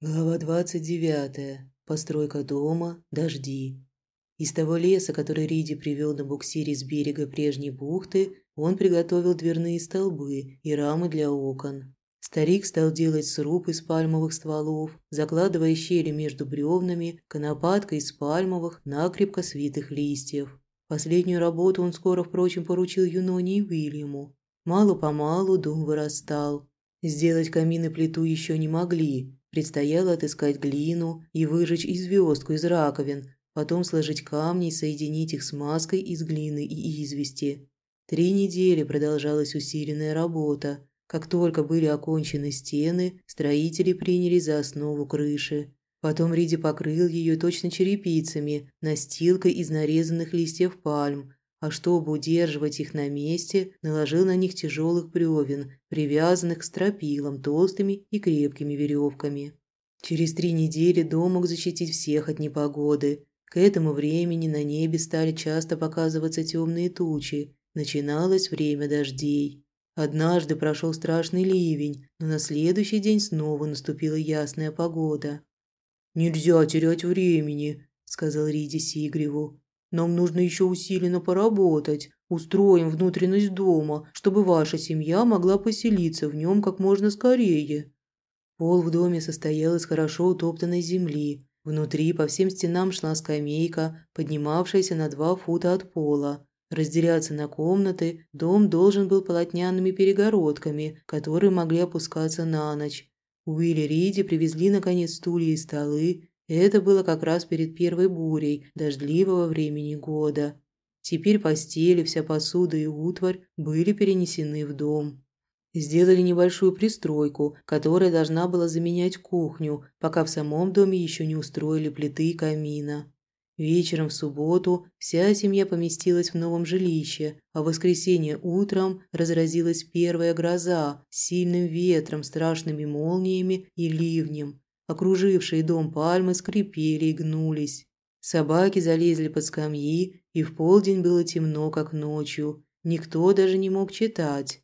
Глава 29. Постройка дома, дожди. Из того леса, который Риди привел на буксире с берега прежней бухты, он приготовил дверные столбы и рамы для окон. Старик стал делать сруб из пальмовых стволов, закладывая щели между бревнами, конопаткой из пальмовых, накрепко свитых листьев. Последнюю работу он скоро, впрочем, поручил Юноне и Уильяму. Мало-помалу дом вырастал. Сделать камин и плиту еще не могли, Предстояло отыскать глину и выжечь и звездку из раковин, потом сложить камни и соединить их с маской из глины и извести. Три недели продолжалась усиленная работа. Как только были окончены стены, строители приняли за основу крыши. Потом Риди покрыл ее точно черепицами, настилкой из нарезанных листьев пальм, а чтобы удерживать их на месте, наложил на них тяжелых бревен, привязанных к стропилам толстыми и крепкими веревками. Через три недели дом мог защитить всех от непогоды. К этому времени на небе стали часто показываться темные тучи. Начиналось время дождей. Однажды прошел страшный ливень, но на следующий день снова наступила ясная погода. «Нельзя терять времени», – сказал Риди Сигреву. Нам нужно еще усиленно поработать. Устроим внутренность дома, чтобы ваша семья могла поселиться в нем как можно скорее». Пол в доме состоял из хорошо утоптанной земли. Внутри по всем стенам шла скамейка, поднимавшаяся на два фута от пола. Разделяться на комнаты дом должен был полотняными перегородками, которые могли опускаться на ночь. Уилли Риди привезли наконец стулья и столы, это было как раз перед первой бурей дождливого времени года. Теперь постели, вся посуда и утварь были перенесены в дом. Сделали небольшую пристройку, которая должна была заменять кухню, пока в самом доме еще не устроили плиты и камина. Вечером в субботу вся семья поместилась в новом жилище, а в воскресенье утром разразилась первая гроза с сильным ветром, страшными молниями и ливнем, Окружившие дом пальмы скрипели и гнулись. Собаки залезли под скамьи, и в полдень было темно, как ночью. Никто даже не мог читать.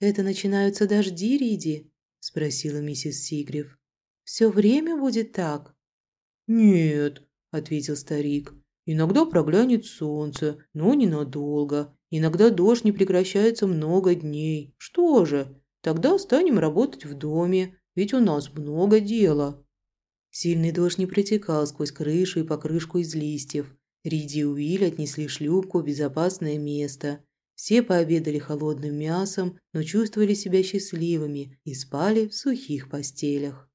«Это начинаются дожди, Риди?» – спросила миссис Сигрев. «Все время будет так?» «Нет», – ответил старик. «Иногда проглянет солнце, но ненадолго. Иногда дождь не прекращается много дней. Что же, тогда станем работать в доме, ведь у нас много дела». Сильный дождь не протекал сквозь крышу и покрышку из листьев. Риди и Уиль отнесли шлюпку в безопасное место. Все пообедали холодным мясом, но чувствовали себя счастливыми и спали в сухих постелях.